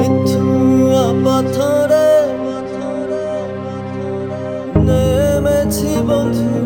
মিঠুয়া পাথরে নেমেছি বন্ধু